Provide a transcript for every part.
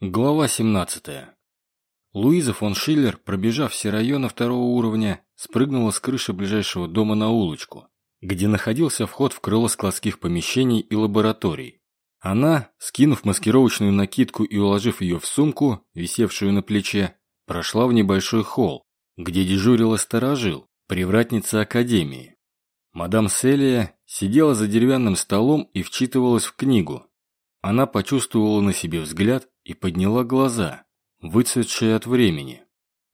Глава 17. Луиза фон Шиллер, пробежав все районы второго уровня, спрыгнула с крыши ближайшего дома на улочку, где находился вход в крыло складских помещений и лабораторий. Она, скинув маскировочную накидку и уложив ее в сумку, висевшую на плече, прошла в небольшой холл, где дежурила сторожил, привратница Академии. Мадам Селия сидела за деревянным столом и вчитывалась в книгу. Она почувствовала на себе взгляд и подняла глаза, выцветшие от времени.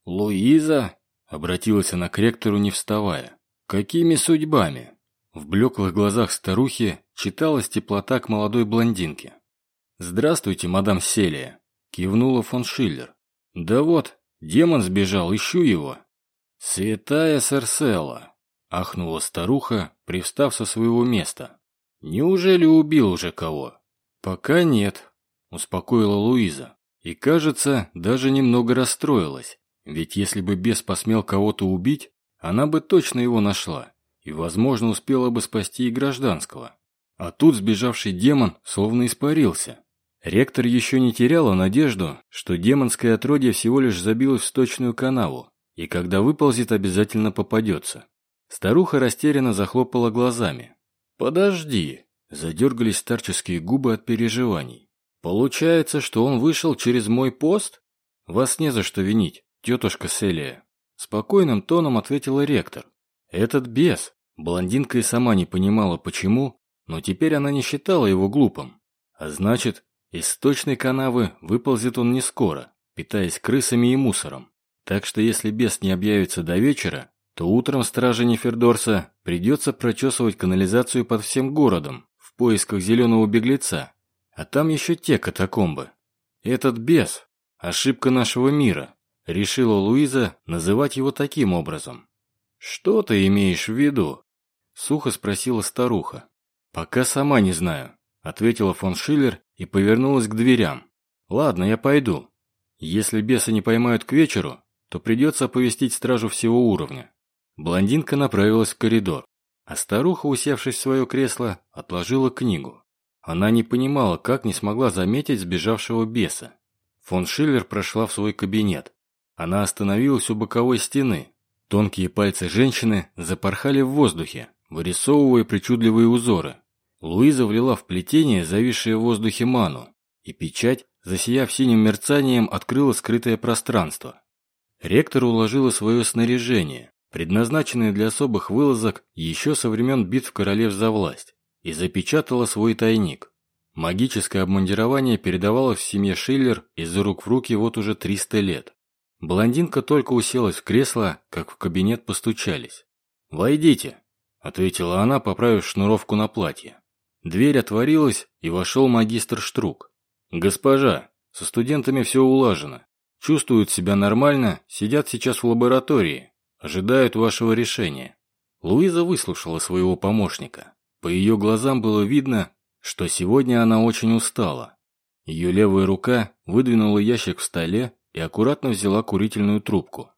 «Луиза?» — обратилась она к ректору, не вставая. «Какими судьбами?» В блеклых глазах старухи читалась теплота к молодой блондинке. «Здравствуйте, мадам Селия», — кивнула фон Шиллер. «Да вот, демон сбежал, ищу его». «Святая Сарсела», — ахнула старуха, привстав со своего места. «Неужели убил уже кого?» «Пока нет», успокоила Луиза. И, кажется, даже немного расстроилась. Ведь если бы бес посмел кого-то убить, она бы точно его нашла. И, возможно, успела бы спасти и гражданского. А тут сбежавший демон словно испарился. Ректор еще не теряла надежду, что демонское отродье всего лишь забилось в сточную канаву, и когда выползет, обязательно попадется. Старуха растерянно захлопала глазами. «Подожди!» Задергались старческие губы от переживаний. Получается, что он вышел через мой пост? Вас не за что винить, тетушка Селия. Спокойным тоном ответила ректор. Этот бес. Блондинка и сама не понимала, почему, но теперь она не считала его глупым. А значит, из сточной канавы выползет он не скоро, питаясь крысами и мусором. Так что если бес не объявится до вечера, то утром страже Нефердорса придется прочесывать канализацию под всем городом в поисках зеленого беглеца, а там еще те катакомбы. Этот бес – ошибка нашего мира, решила Луиза называть его таким образом. Что ты имеешь в виду? Сухо спросила старуха. Пока сама не знаю, ответила фон Шиллер и повернулась к дверям. Ладно, я пойду. Если беса не поймают к вечеру, то придется оповестить стражу всего уровня. Блондинка направилась в коридор, а старуха, усевшись в свое кресло, отложила книгу. Она не понимала, как не смогла заметить сбежавшего беса. Фон Шиллер прошла в свой кабинет. Она остановилась у боковой стены. Тонкие пальцы женщины запорхали в воздухе, вырисовывая причудливые узоры. Луиза влила в плетение зависшее в воздухе ману, и печать, засияв синим мерцанием, открыла скрытое пространство. Ректор уложила свое снаряжение, предназначенное для особых вылазок еще со времен битв королев за власть и запечатала свой тайник. Магическое обмундирование передавалось в семье Шиллер из рук в руки вот уже 300 лет. Блондинка только уселась в кресло, как в кабинет постучались. «Войдите», — ответила она, поправив шнуровку на платье. Дверь отворилась, и вошел магистр Штрук. «Госпожа, со студентами все улажено. Чувствуют себя нормально, сидят сейчас в лаборатории, ожидают вашего решения». Луиза выслушала своего помощника. По ее глазам было видно, что сегодня она очень устала. Ее левая рука выдвинула ящик в столе и аккуратно взяла курительную трубку.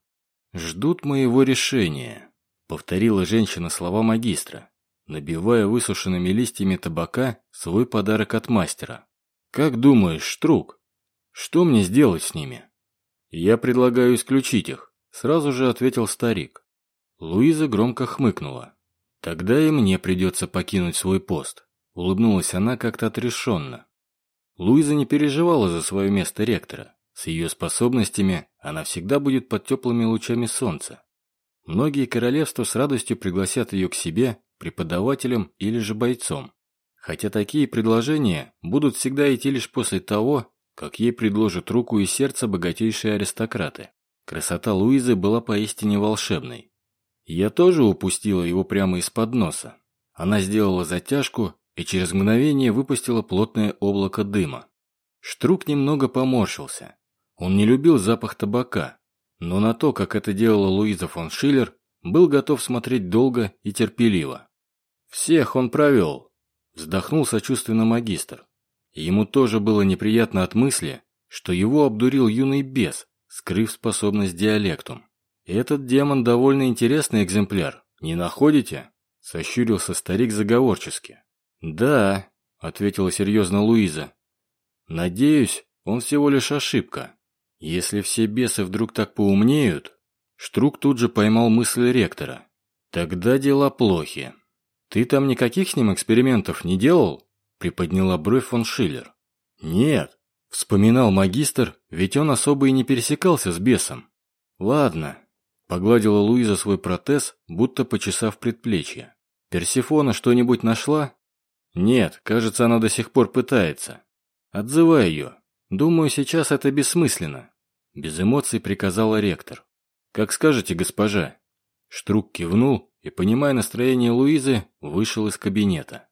«Ждут моего решения», — повторила женщина слова магистра, набивая высушенными листьями табака свой подарок от мастера. «Как думаешь, Штрук, что мне сделать с ними?» «Я предлагаю исключить их», — сразу же ответил старик. Луиза громко хмыкнула. «Тогда и мне придется покинуть свой пост», — улыбнулась она как-то отрешенно. Луиза не переживала за свое место ректора. С ее способностями она всегда будет под теплыми лучами солнца. Многие королевства с радостью пригласят ее к себе, преподавателем или же бойцом. Хотя такие предложения будут всегда идти лишь после того, как ей предложат руку и сердце богатейшие аристократы. Красота Луизы была поистине волшебной. Я тоже упустила его прямо из-под носа. Она сделала затяжку и через мгновение выпустила плотное облако дыма. Штрук немного поморщился. Он не любил запах табака, но на то, как это делала Луиза фон Шиллер, был готов смотреть долго и терпеливо. «Всех он провел», – вздохнул сочувственно магистр. Ему тоже было неприятно от мысли, что его обдурил юный бес, скрыв способность диалектум. «Этот демон довольно интересный экземпляр, не находите?» – сощурился старик заговорчески. «Да», – ответила серьезно Луиза. «Надеюсь, Он всего лишь ошибка. Если все бесы вдруг так поумнеют... Штрук тут же поймал мысль ректора. Тогда дела плохи. Ты там никаких с ним экспериментов не делал? Приподняла бровь фон Шиллер. Нет, вспоминал магистр, ведь он особо и не пересекался с бесом. Ладно, погладила Луиза свой протез, будто почесав предплечье. Персифона что-нибудь нашла? Нет, кажется, она до сих пор пытается. Отзывай ее. Думаю, сейчас это бессмысленно. Без эмоций приказала ректор. Как скажете, госпожа. Штрук кивнул и, понимая настроение Луизы, вышел из кабинета.